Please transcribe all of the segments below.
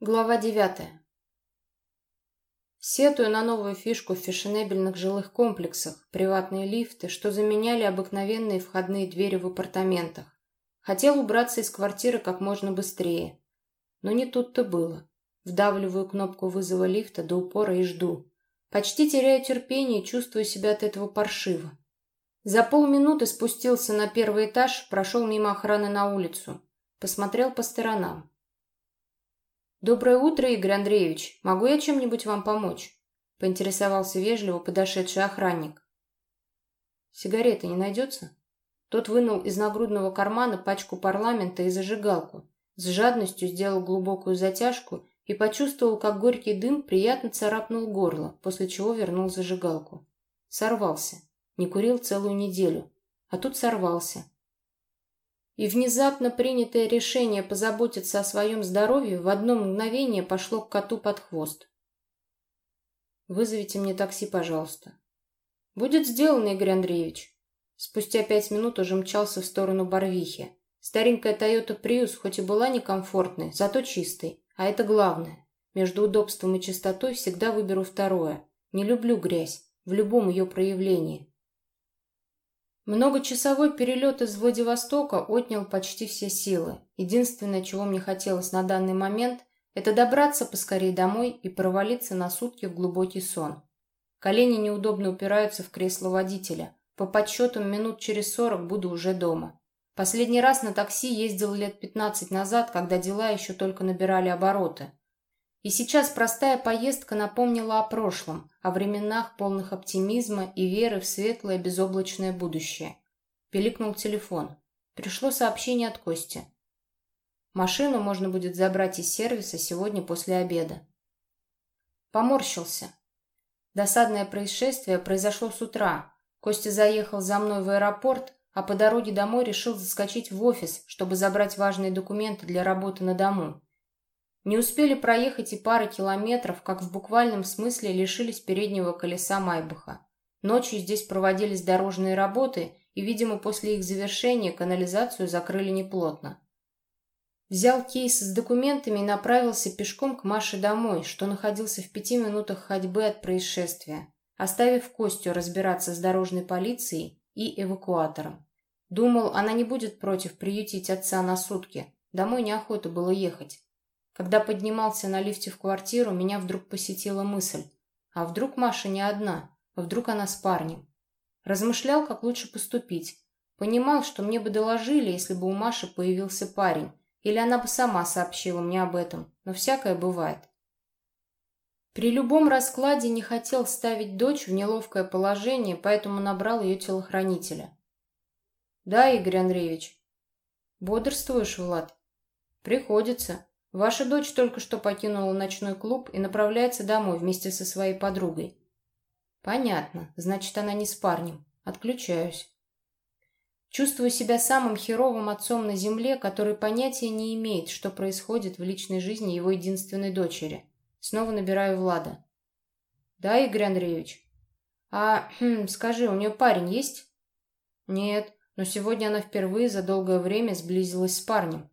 Глава девятая. Сетую на новую фишку в фешенебельных жилых комплексах, приватные лифты, что заменяли обыкновенные входные двери в апартаментах. Хотел убраться из квартиры как можно быстрее. Но не тут-то было. Вдавливаю кнопку вызова лифта до упора и жду. Почти теряю терпение и чувствую себя от этого паршиво. За полминуты спустился на первый этаж, прошел мимо охраны на улицу. Посмотрел по сторонам. «Доброе утро, Игорь Андреевич. Могу я чем-нибудь вам помочь?» — поинтересовался вежливо подошедший охранник. «Сигареты не найдется?» Тот вынул из нагрудного кармана пачку парламента и зажигалку, с жадностью сделал глубокую затяжку и почувствовал, как горький дым приятно царапнул горло, после чего вернул зажигалку. Сорвался. Не курил целую неделю. А тут сорвался. И внезапно принятое решение позаботиться о своем здоровье в одно мгновение пошло к коту под хвост. «Вызовите мне такси, пожалуйста». «Будет сделано, Игорь Андреевич». Спустя пять минут уже мчался в сторону Барвихи. Старенькая Toyota Prius хоть и была некомфортной, зато чистой. А это главное. Между удобством и чистотой всегда выберу второе. Не люблю грязь, в любом ее проявлении. Многочасовой перелет из Владивостока отнял почти все силы. Единственное, чего мне хотелось на данный момент, это добраться поскорее домой и провалиться на сутки в глубокий сон. Колени неудобно упираются в кресло водителя. По подсчетам, минут через сорок буду уже дома. Последний раз на такси ездил лет пятнадцать назад, когда дела еще только набирали обороты. И сейчас простая поездка напомнила о прошлом, о временах полных оптимизма и веры в светлое безоблачное будущее. Пиликнул телефон. Пришло сообщение от Кости. Машину можно будет забрать из сервиса сегодня после обеда. Поморщился. Досадное происшествие произошло с утра. Костя заехал за мной в аэропорт, а по дороге домой решил заскочить в офис, чтобы забрать важные документы для работы на дому. Не успели проехать и пары километров, как в буквальном смысле лишились переднего колеса Майбаха. Ночью здесь проводились дорожные работы, и, видимо, после их завершения канализацию закрыли неплотно. Взял кейс с документами и направился пешком к Маше домой, что находился в пяти минутах ходьбы от происшествия, оставив Костю разбираться с дорожной полицией и эвакуатором. Думал, она не будет против приютить отца на сутки. Домой неохота было ехать. Когда поднимался на лифте в квартиру, меня вдруг посетила мысль. А вдруг Маша не одна? А вдруг она с парнем? Размышлял, как лучше поступить. Понимал, что мне бы доложили, если бы у Маши появился парень. Или она бы сама сообщила мне об этом. Но всякое бывает. При любом раскладе не хотел ставить дочь в неловкое положение, поэтому набрал ее телохранителя. «Да, Игорь Андреевич». «Бодрствуешь, Влад?» «Приходится. Ваша дочь только что покинула ночной клуб и направляется домой вместе со своей подругой. Понятно. Значит, она не с парнем. Отключаюсь. Чувствую себя самым херовым отцом на земле, который понятия не имеет, что происходит в личной жизни его единственной дочери. Снова набираю Влада. Да, Игорь Андреевич? А, хм, скажи, у нее парень есть? Нет, но сегодня она впервые за долгое время сблизилась с парнем.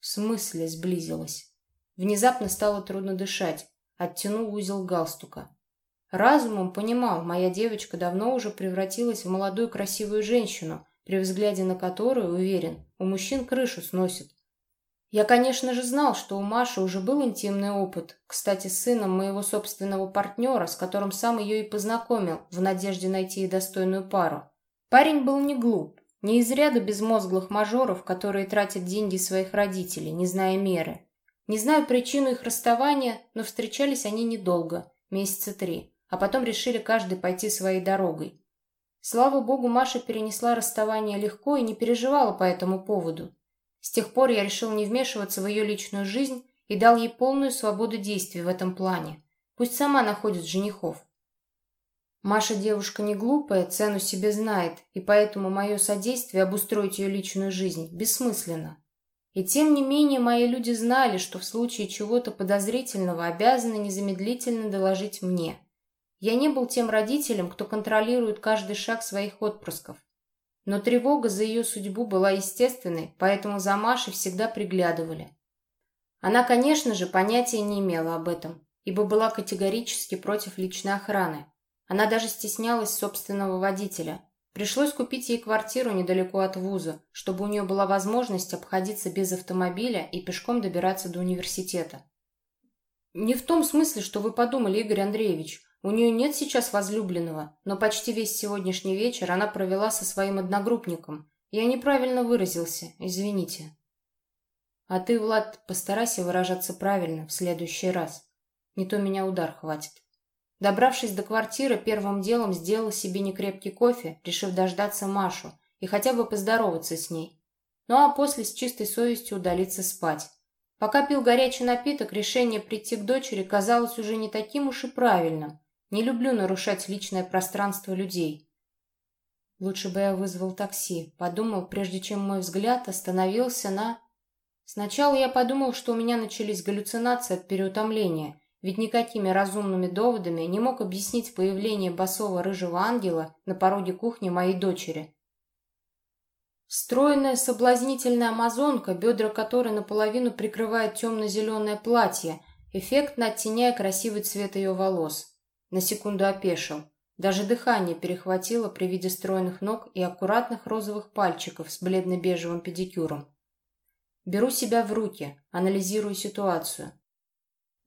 В смысле сблизилась? Внезапно стало трудно дышать. Оттянул узел галстука. Разумом понимал, моя девочка давно уже превратилась в молодую красивую женщину, при взгляде на которую, уверен, у мужчин крышу сносит. Я, конечно же, знал, что у Маши уже был интимный опыт, кстати, с сыном моего собственного партнера, с которым сам ее и познакомил, в надежде найти достойную пару. Парень был не глуп, не из ряда безмозглых мажоров, которые тратят деньги своих родителей, не зная меры. Не знаю причину их расставания, но встречались они недолго, месяца три, а потом решили каждый пойти своей дорогой. Слава богу, Маша перенесла расставание легко и не переживала по этому поводу. С тех пор я решил не вмешиваться в ее личную жизнь и дал ей полную свободу действий в этом плане. Пусть сама находит женихов. Маша девушка не глупая, цену себе знает, и поэтому мое содействие обустроить ее личную жизнь бессмысленно. И тем не менее мои люди знали, что в случае чего-то подозрительного обязаны незамедлительно доложить мне. Я не был тем родителем, кто контролирует каждый шаг своих отпрысков. Но тревога за ее судьбу была естественной, поэтому за Машей всегда приглядывали. Она, конечно же, понятия не имела об этом, ибо была категорически против личной охраны. Она даже стеснялась собственного водителя. Пришлось купить ей квартиру недалеко от вуза, чтобы у нее была возможность обходиться без автомобиля и пешком добираться до университета. Не в том смысле, что вы подумали, Игорь Андреевич. У нее нет сейчас возлюбленного, но почти весь сегодняшний вечер она провела со своим одногруппником. Я неправильно выразился, извините. А ты, Влад, постарайся выражаться правильно в следующий раз. Не то меня удар хватит. Добравшись до квартиры, первым делом сделал себе некрепкий кофе, решив дождаться Машу и хотя бы поздороваться с ней. Ну а после с чистой совестью удалиться спать. Пока пил горячий напиток, решение прийти к дочери казалось уже не таким уж и правильным. Не люблю нарушать личное пространство людей. Лучше бы я вызвал такси, подумал, прежде чем мой взгляд остановился на... Сначала я подумал, что у меня начались галлюцинации от переутомления, ведь никакими разумными доводами не мог объяснить появление босого рыжего ангела на пороге кухни моей дочери. Стройная соблазнительная амазонка, бедра которой наполовину прикрывает темно-зеленое платье, эффектно оттеняя красивый цвет ее волос. На секунду опешил. Даже дыхание перехватило при виде стройных ног и аккуратных розовых пальчиков с бледно-бежевым педикюром. Беру себя в руки, анализирую ситуацию.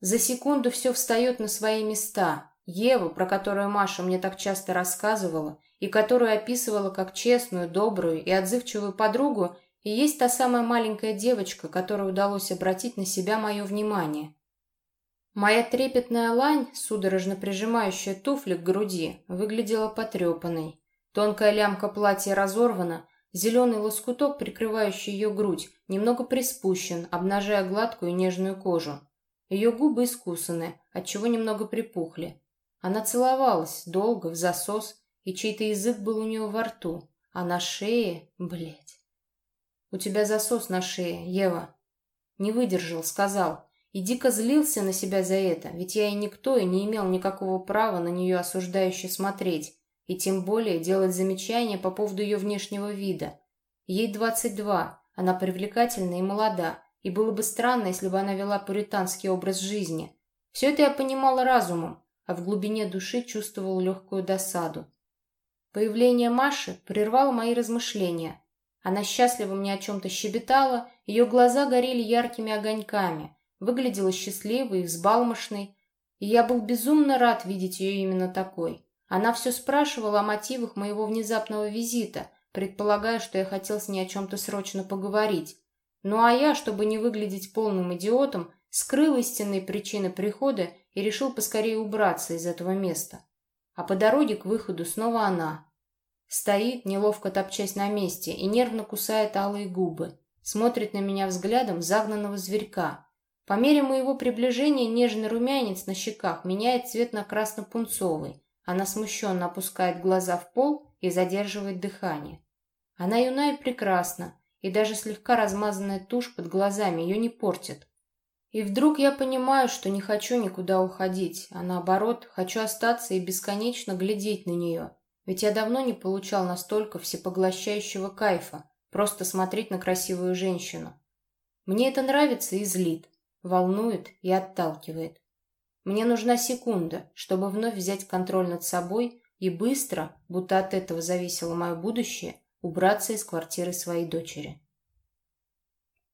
За секунду все встает на свои места. Ева, про которую Маша мне так часто рассказывала, и которую описывала как честную, добрую и отзывчивую подругу, и есть та самая маленькая девочка, которой удалось обратить на себя мое внимание. Моя трепетная лань, судорожно прижимающая туфли к груди, выглядела потрепанной. Тонкая лямка платья разорвана, зеленый лоскуток, прикрывающий ее грудь, немного приспущен, обнажая гладкую нежную кожу. Ее губы искусаны, отчего немного припухли. Она целовалась, долго, в засос, и чей-то язык был у нее во рту, а на шее... Блядь. «У тебя засос на шее, Ева». Не выдержал, сказал. И дико злился на себя за это, ведь я и никто, и не имел никакого права на нее осуждающе смотреть, и тем более делать замечания по поводу ее внешнего вида. Ей двадцать два, она привлекательна и молода, и было бы странно, если бы она вела пуританский образ жизни. Все это я понимала разумом, а в глубине души чувствовал легкую досаду. Появление Маши прервало мои размышления. Она счастливо мне о чем-то щебетала, ее глаза горели яркими огоньками, выглядела счастливой и взбалмошной, и я был безумно рад видеть ее именно такой. Она все спрашивала о мотивах моего внезапного визита, предполагая, что я хотел с ней о чем-то срочно поговорить. Ну а я, чтобы не выглядеть полным идиотом, скрыл истинные причины прихода и решил поскорее убраться из этого места. А по дороге к выходу снова она. Стоит, неловко топчась на месте, и нервно кусает алые губы. Смотрит на меня взглядом загнанного зверька. По мере моего приближения нежный румянец на щеках меняет цвет на красно-пунцовый. Она смущенно опускает глаза в пол и задерживает дыхание. Она юна и прекрасна, и даже слегка размазанная тушь под глазами ее не портит. И вдруг я понимаю, что не хочу никуда уходить, а наоборот, хочу остаться и бесконечно глядеть на нее. Ведь я давно не получал настолько всепоглощающего кайфа, просто смотреть на красивую женщину. Мне это нравится и злит, волнует и отталкивает. Мне нужна секунда, чтобы вновь взять контроль над собой и быстро, будто от этого зависело мое будущее, убраться из квартиры своей дочери.